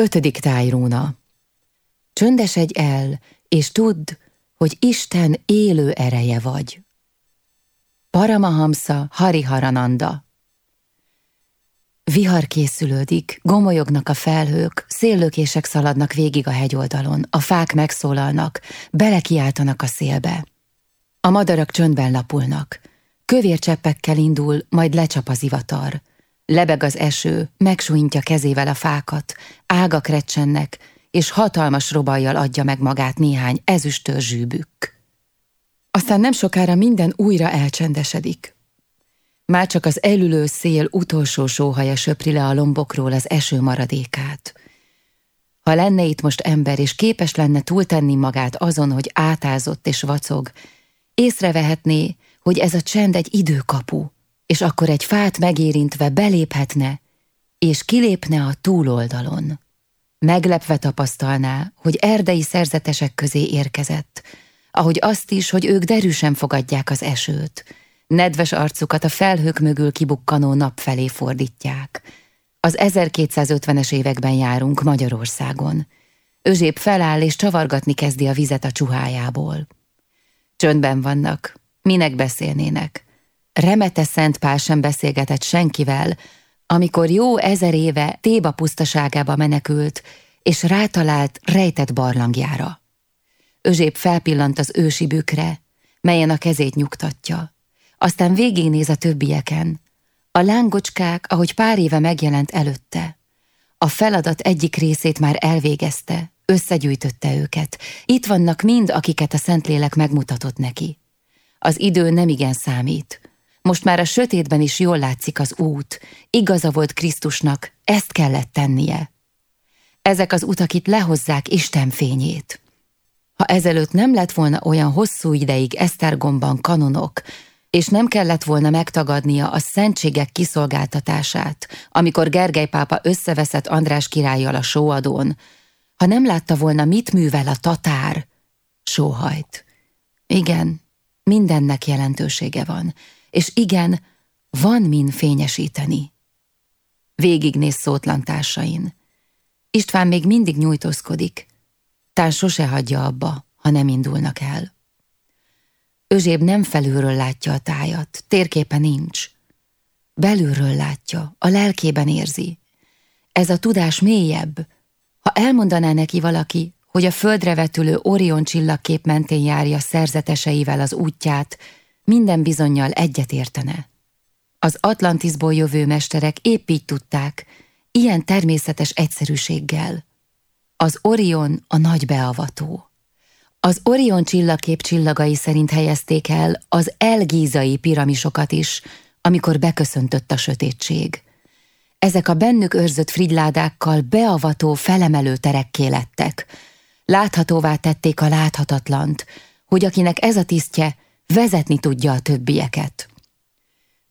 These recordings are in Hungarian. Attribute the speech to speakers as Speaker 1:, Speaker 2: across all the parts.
Speaker 1: Ötödik tájróna. Csöndesedj el, és tudd, hogy Isten élő ereje vagy. Paramahamsa Hariharananda Vihar készülődik, gomolyognak a felhők, széllökések szaladnak végig a hegyoldalon, a fák megszólalnak, belekiáltanak a szélbe. A madarak csöndben lapulnak, kövér cseppekkel indul, majd lecsap az ivatar. Lebeg az eső, megsújtja kezével a fákat, ágak recsennek, és hatalmas robajjal adja meg magát néhány ezüstől zsűbük. Aztán nem sokára minden újra elcsendesedik. Már csak az elülő szél utolsó sóhaja söpri le a lombokról az eső maradékát. Ha lenne itt most ember, és képes lenne túltenni magát azon, hogy átázott és vacog, észrevehetné, hogy ez a csend egy időkapu, és akkor egy fát megérintve beléphetne, és kilépne a túloldalon. Meglepve tapasztalná, hogy erdei szerzetesek közé érkezett, ahogy azt is, hogy ők derűsen fogadják az esőt, nedves arcukat a felhők mögül kibukkanó nap felé fordítják. Az 1250-es években járunk Magyarországon. Özsép feláll és csavargatni kezdi a vizet a csuhájából. Csöndben vannak, minek beszélnének. Remete Szent Pál sem beszélgetett senkivel, amikor jó ezer éve Téba pusztaságába menekült, és rátalált rejtett barlangjára. Özsép felpillant az ősi bükre, melyen a kezét nyugtatja. Aztán végignéz a többieken. A lángocskák, ahogy pár éve megjelent előtte. A feladat egyik részét már elvégezte, összegyűjtötte őket. Itt vannak mind, akiket a Szentlélek megmutatott neki. Az idő nem igen számít. Most már a sötétben is jól látszik az út. Igaza volt Krisztusnak, ezt kellett tennie. Ezek az utak itt lehozzák Isten fényét. Ha ezelőtt nem lett volna olyan hosszú ideig Esztergomban kanonok, és nem kellett volna megtagadnia a szentségek kiszolgáltatását, amikor Gergely pápa összeveszett András királlyal a sóadón, ha nem látta volna, mit művel a tatár, sóhajt. Igen, mindennek jelentősége van, és igen, van min fényesíteni. Végignéz szótlan társain. István még mindig nyújtózkodik, tán sose hagyja abba, ha nem indulnak el. Özséb nem felülről látja a tájat, térképe nincs. Belülről látja, a lelkében érzi. Ez a tudás mélyebb. Ha elmondaná neki valaki, hogy a földre vetülő Orion csillagkép mentén járja szerzeteseivel az útját, minden bizonyal egyet értene. Az Atlantisból jövő mesterek épp így tudták, ilyen természetes egyszerűséggel. Az Orion a nagy beavató. Az Orion csillagkép csillagai szerint helyezték el az elgízai piramisokat is, amikor beköszöntött a sötétség. Ezek a bennük őrzött frigyládákkal beavató, felemelő terekké lettek. Láthatóvá tették a láthatatlant, hogy akinek ez a tisztje, vezetni tudja a többieket.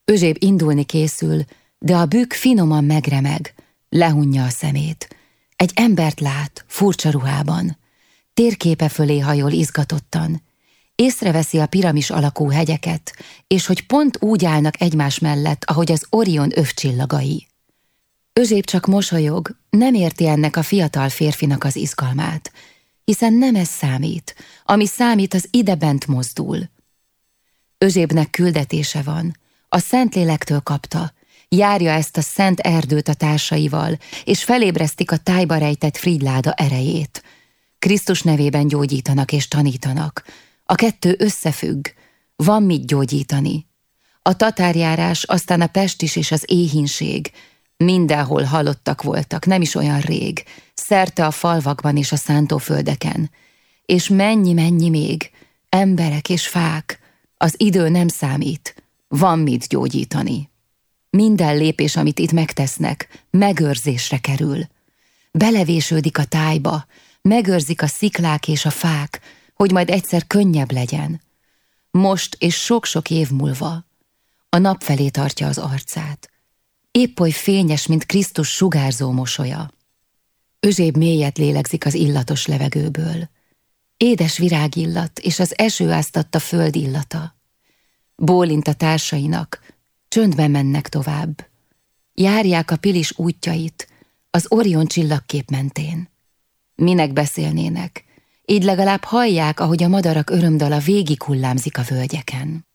Speaker 1: Özséb indulni készül, de a bükk finoman megremeg, lehunja a szemét. Egy embert lát, furcsa ruhában. Térképe fölé hajol izgatottan. Észreveszi a piramis alakú hegyeket, és hogy pont úgy állnak egymás mellett, ahogy az Orion övcsillagai. Özsép csak mosolyog, nem érti ennek a fiatal férfinak az izgalmát, hiszen nem ez számít, ami számít az idebent mozdul. Özsébnek küldetése van, a Szentlélektől kapta, járja ezt a szent erdőt a társaival, és felébresztik a tájba rejtett Fridláda erejét. Krisztus nevében gyógyítanak és tanítanak. A kettő összefügg, van mit gyógyítani. A tatárjárás, aztán a pestis és az éhínség, mindenhol halottak voltak, nem is olyan rég, szerte a falvakban és a szántóföldeken. És mennyi-mennyi még, emberek és fák, az idő nem számít, van mit gyógyítani. Minden lépés, amit itt megtesznek, megőrzésre kerül. Belevésődik a tájba, megőrzik a sziklák és a fák, hogy majd egyszer könnyebb legyen. Most és sok-sok év múlva a nap felé tartja az arcát. Épp oly fényes, mint Krisztus sugárzó mosolya. Özséb mélyet lélegzik az illatos levegőből. Édes virágillat és az eső áztatta föld illata. Bólint a társainak, csöndben mennek tovább. Járják a pilis útjait, az Orion csillagkép mentén. Minek beszélnének, így legalább hallják, ahogy a madarak örömdala végig hullámzik a völgyeken.